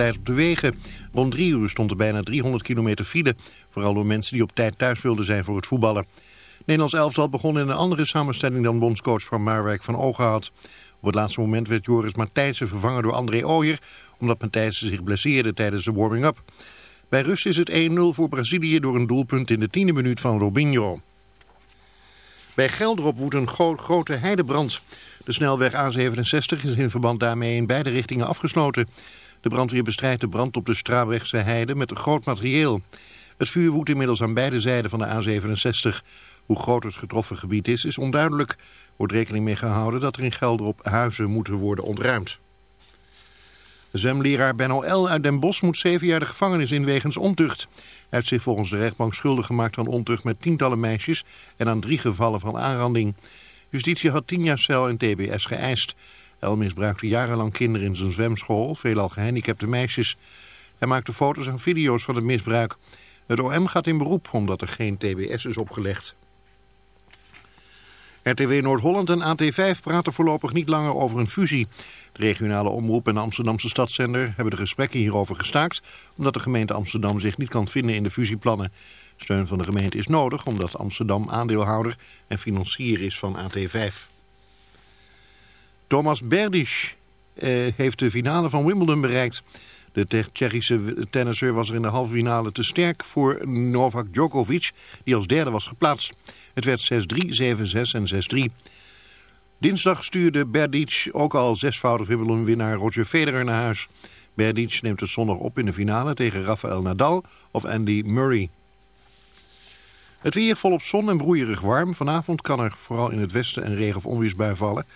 leidt op de wegen. Rond drie uur stond er bijna 300 kilometer file. Vooral door mensen die op tijd thuis wilden zijn voor het voetballen. Nederlands elftal begon in een andere samenstelling dan bondscoach van Marwijk van Ogen had. Op het laatste moment werd Joris Matthijssen vervangen door André Ooyer... omdat Matthijssen zich blesseerde tijdens de warming-up. Bij rust is het 1-0 voor Brazilië door een doelpunt in de tiende minuut van Robinho. Bij Geldrop woedt een grote heidebrand. De snelweg A67 is in verband daarmee in beide richtingen afgesloten. De brandweer bestrijdt de brand op de Straabrechtse heide met groot materieel. Het vuur woedt inmiddels aan beide zijden van de A67. Hoe groot het getroffen gebied is, is onduidelijk. Wordt rekening mee gehouden dat er in Gelderop huizen moeten worden ontruimd. Zwemleraar Benno L. uit Den Bosch moet zeven jaar de gevangenis in wegens ontucht. Hij heeft zich volgens de rechtbank schuldig gemaakt aan ontucht met tientallen meisjes en aan drie gevallen van aanranding. Justitie had tien jaar cel en tbs geëist. El misbruikte jarenlang kinderen in zijn zwemschool, veelal gehandicapte meisjes. Hij maakte foto's en video's van het misbruik. Het OM gaat in beroep omdat er geen tbs is opgelegd. RTW Noord-Holland en AT5 praten voorlopig niet langer over een fusie. De regionale omroep en de Amsterdamse stadszender hebben de gesprekken hierover gestaakt... omdat de gemeente Amsterdam zich niet kan vinden in de fusieplannen. Steun van de gemeente is nodig omdat Amsterdam aandeelhouder en financier is van AT5. Thomas Berdych eh, heeft de finale van Wimbledon bereikt. De Tsjechische tennisser was er in de halve finale te sterk voor Novak Djokovic, die als derde was geplaatst. Het werd 6-3, 7-6 en 6-3. Dinsdag stuurde Berdych ook al zesvoudig Wimbledon-winnaar Roger Federer naar huis. Berdych neemt het zondag op in de finale tegen Rafael Nadal of Andy Murray. Het weer volop zon en broeierig warm. Vanavond kan er vooral in het westen een regen- of onweersbui vallen.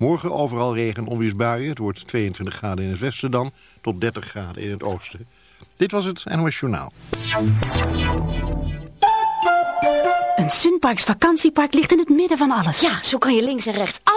Morgen overal regen- en onweersbuien. Het wordt 22 graden in het westen dan, tot 30 graden in het oosten. Dit was het NOS Journaal. Een Sunparks vakantiepark ligt in het midden van alles. Ja, zo kan je links en rechts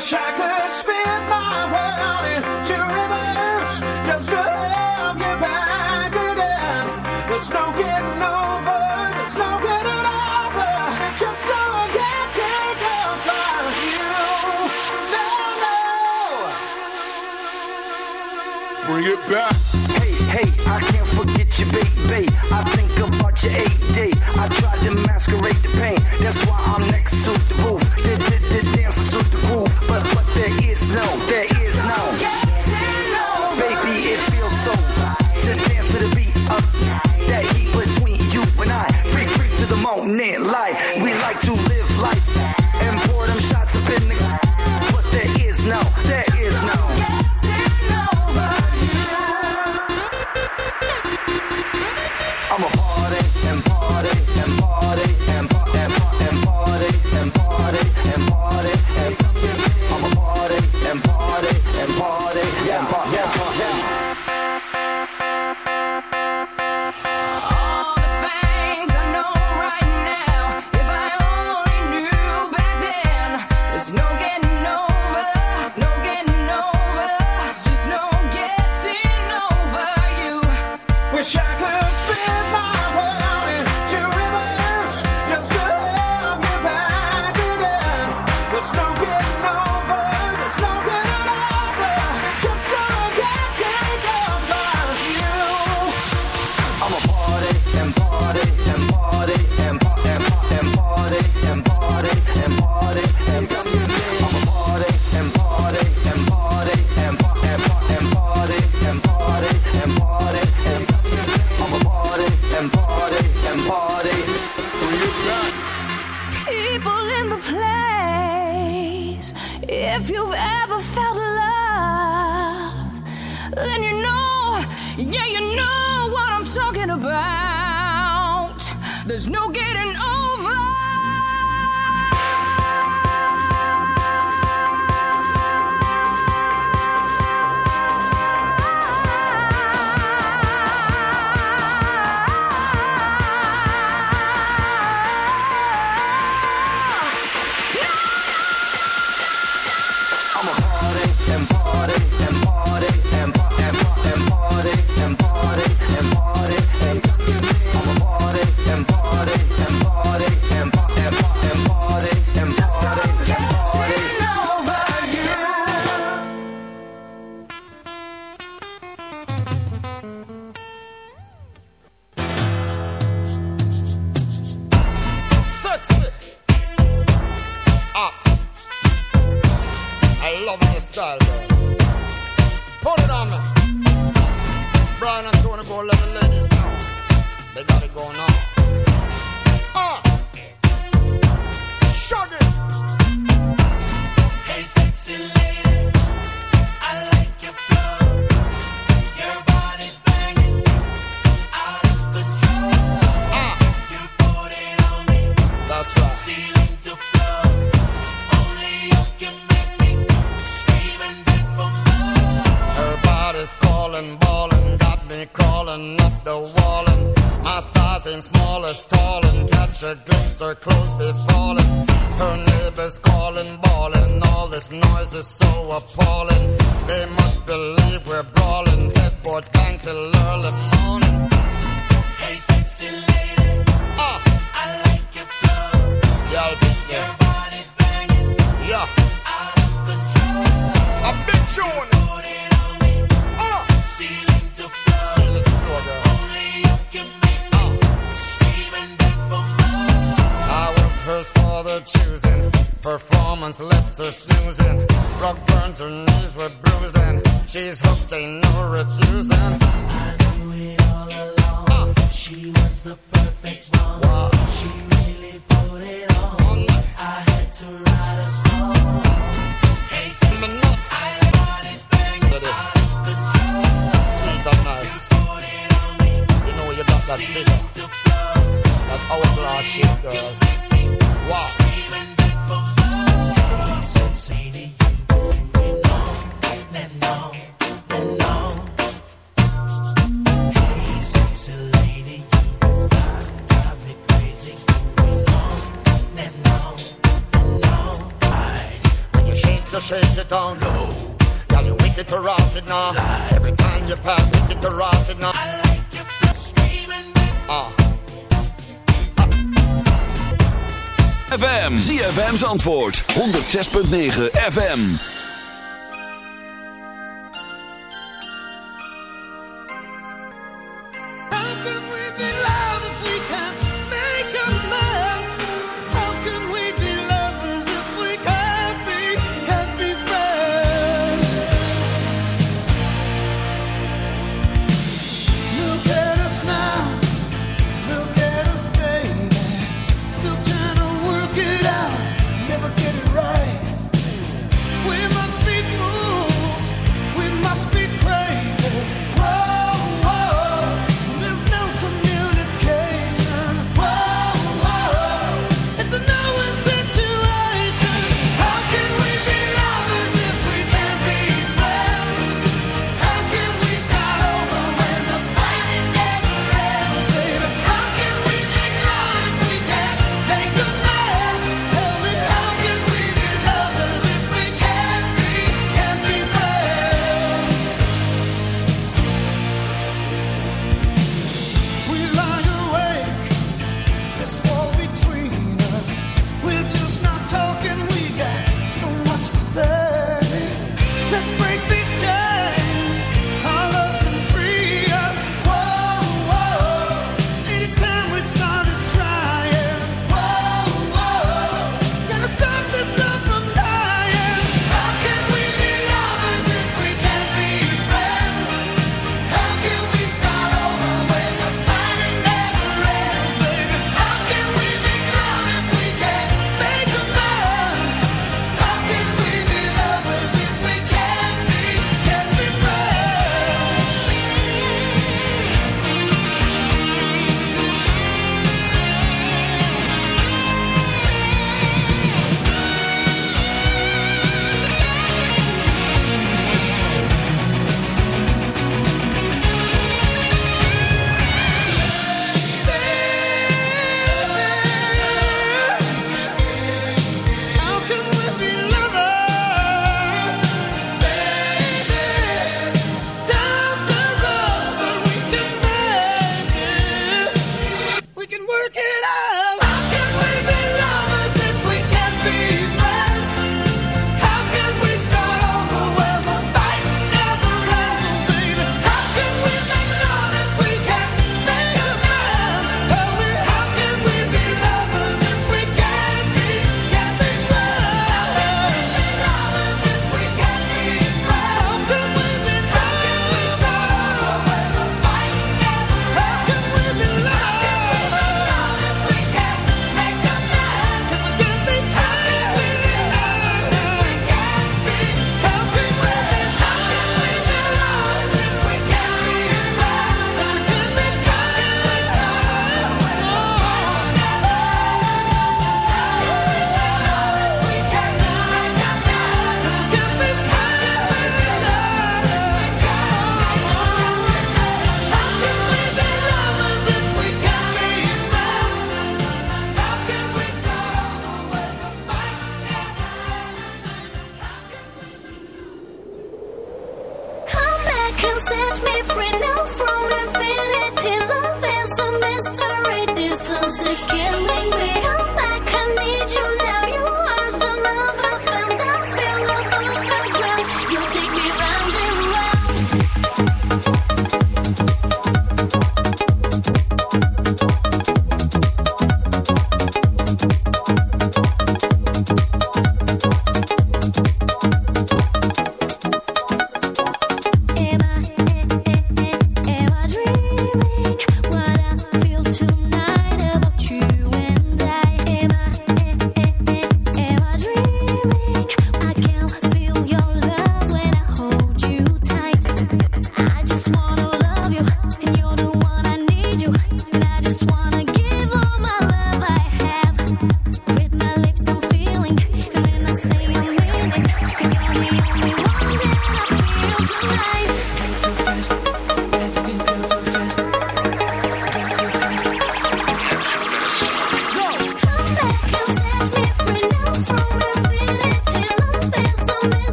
Wish I could spin my world into reverse just to have you back again. There's no getting over, there's no getting over, just no getting over you. No. Bring it back. Body's calling, ballin', got me crawling up the wall. And my size ain't small or stalling. Catch a glimpse, her clothes be falling. Her neighbors calling, bawling. All this noise is so appalling. They must believe we're brawling. Headboards bang till early morning. Hey, sexy lady, Ah, I like your flow. yeah, I'll be Your body's banging, Yeah, out of control. a big tune. The choosing. Performance left her snoozing. Rock burns, her knees were bruised, and she's hooked, ain't no refusing. Ah. She was the perfect one. Wow. She really put it on. I had to write a song. Hey, my nuts. my body's banging Ready. out of control. Sweet and nice. Put it on me, You know you got that figure. That hourglass shape, girl. Every time you pass, wicked to rot it now. I like your flow, scream Ah. ZFM's antwoord, 106.9 FM.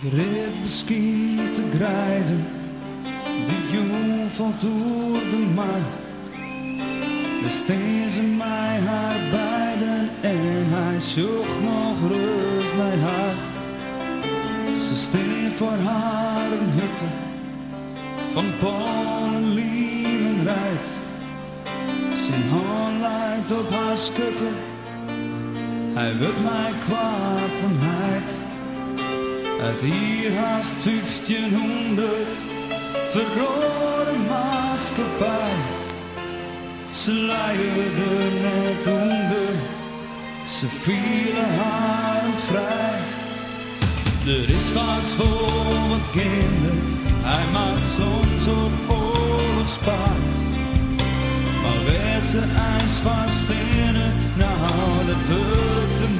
De red misschien te grijden, die jong van door de markt. Dus ze mij haar beiden en hij zocht nog rust bij haar. Ze steen voor haar een hutte van Polen, lieven rijdt. Zijn hand leidt op haar schutte, hij wil mij kwaad en heid. Uit hier haast 1500 verrode maatschappij. Ze leierden net onder, ze vielen haar vrij. Er is vaak voor wat kinderen, hij maakt soms op oorlogspaard. Maar werd ze ijs van stenen, nou dat wordt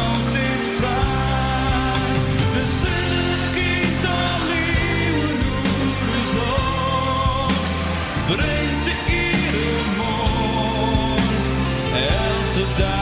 brengt de else.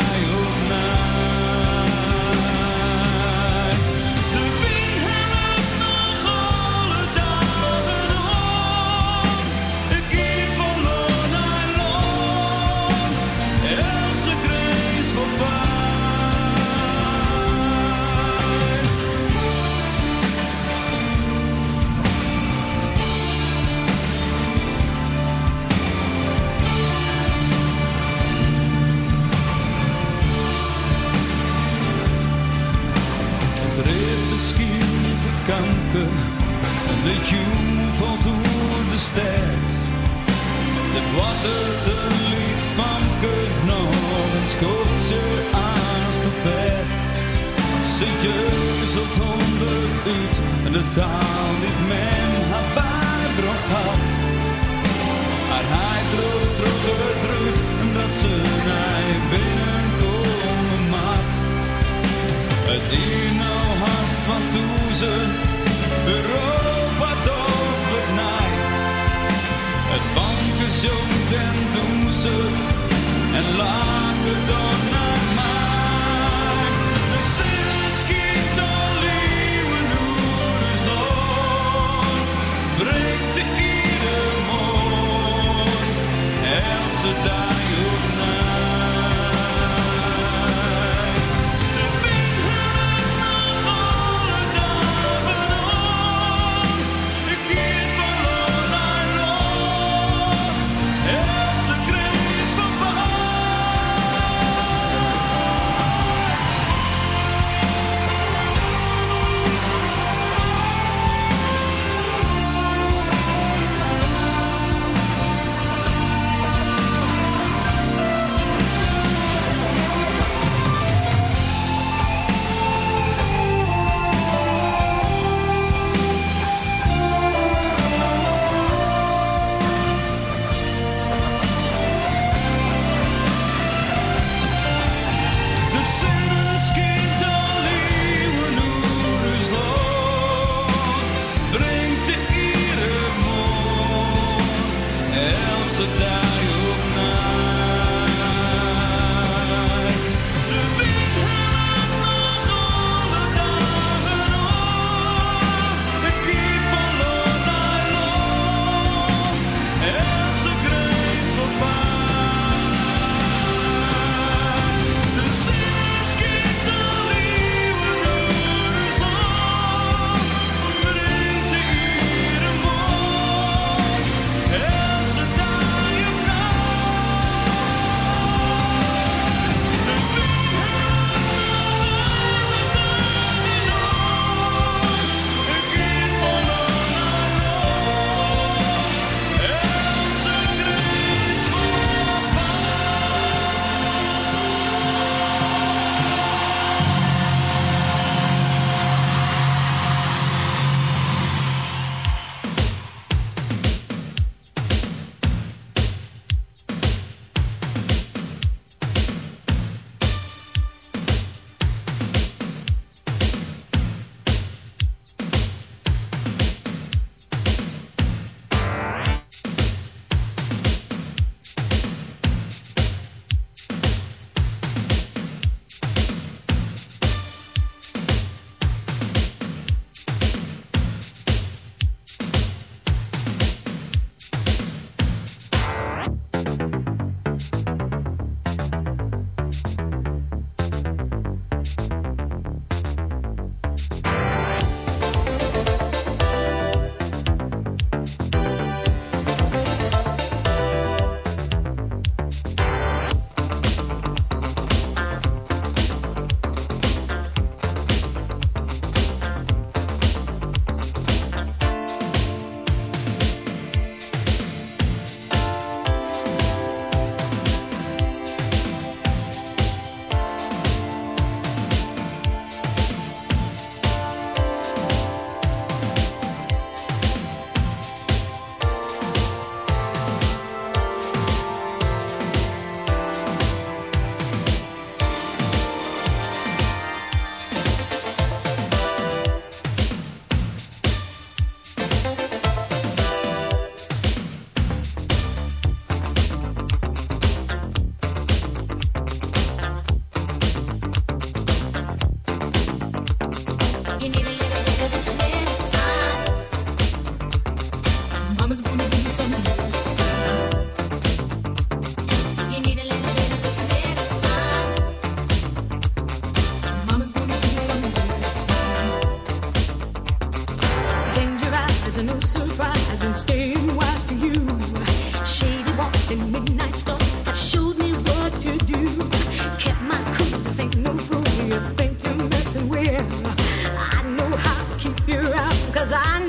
Cause I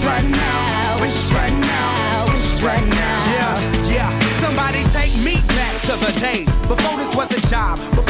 wish right now, wish right now, wish right now. Yeah, yeah. Somebody take me back to the days before this was a job. Before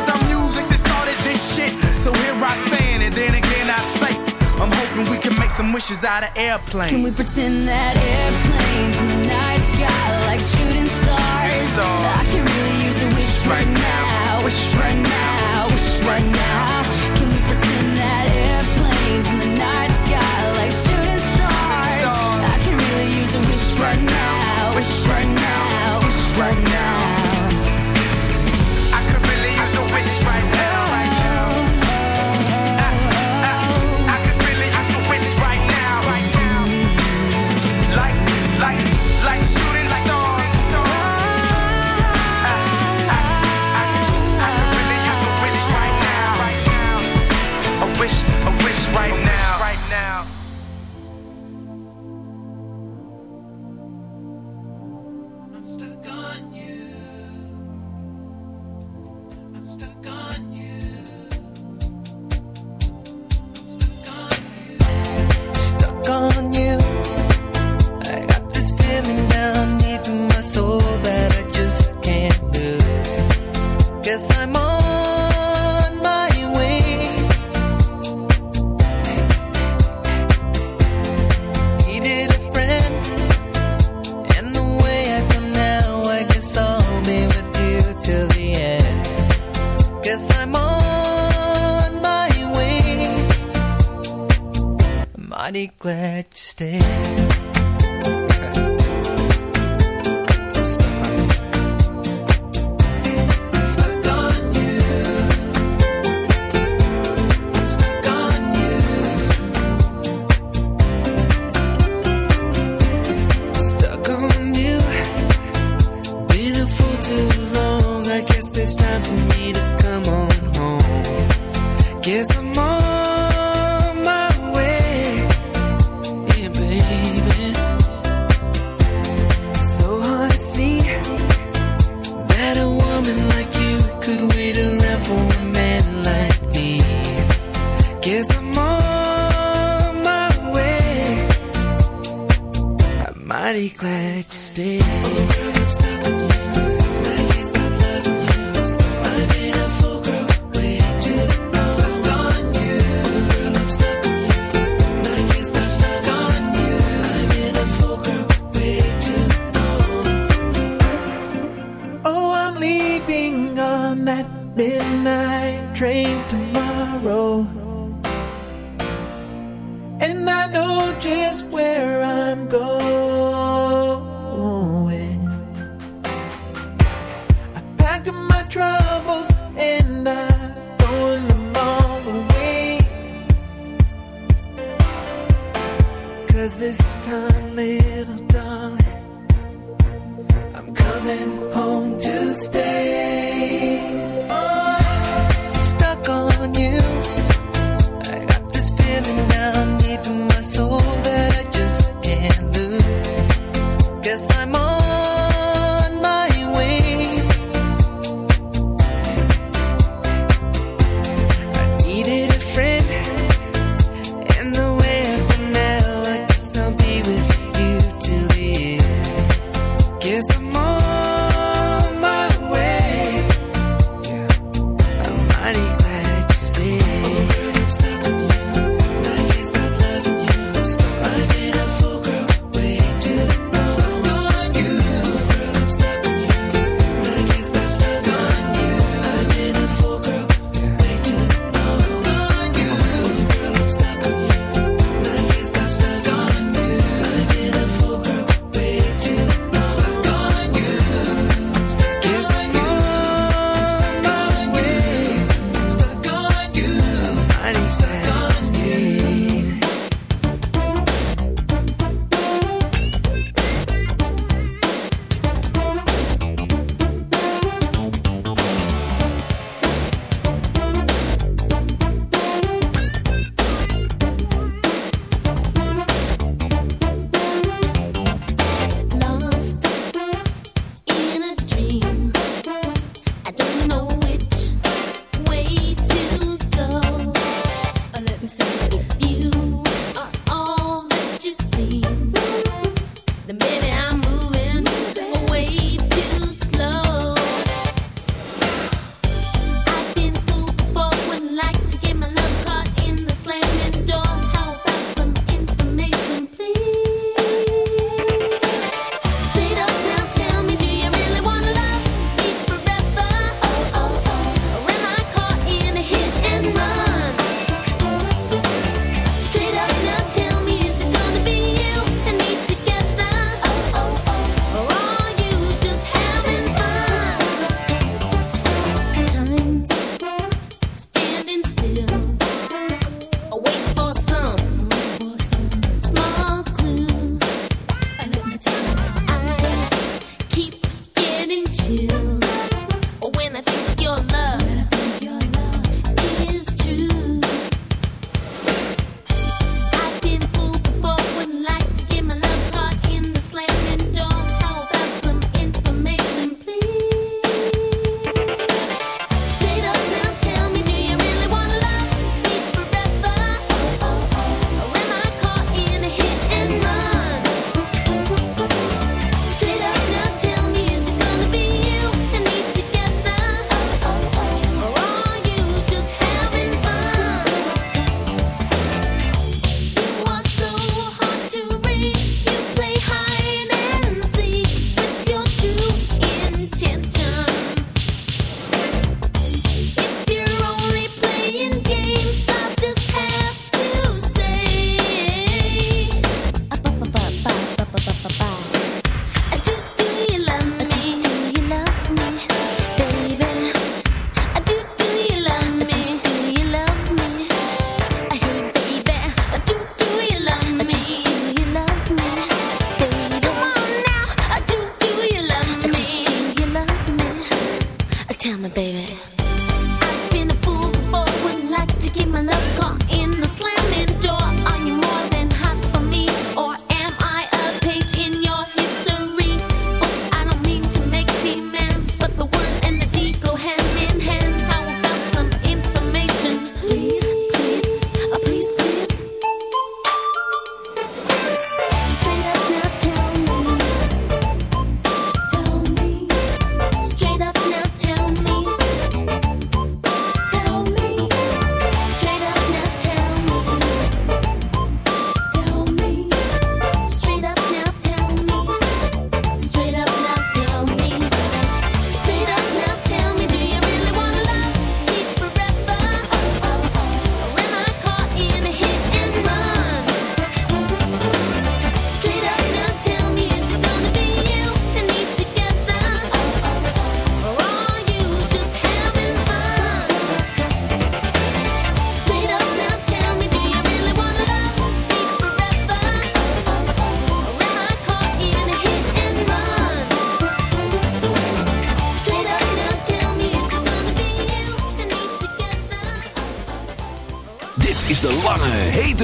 so here I stand, and then again I say, I'm hoping we can make some wishes out of airplanes. Can we pretend that airplanes in the night sky like shooting stars? stars. I can really use a wish right now, wish right now, wish right now. Can we pretend that airplanes in the night sky like shooting stars? I can really use a wish right now, wish right now, wish right now. Guess I'm Cause this time, little darling, I'm coming home to stay.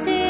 empty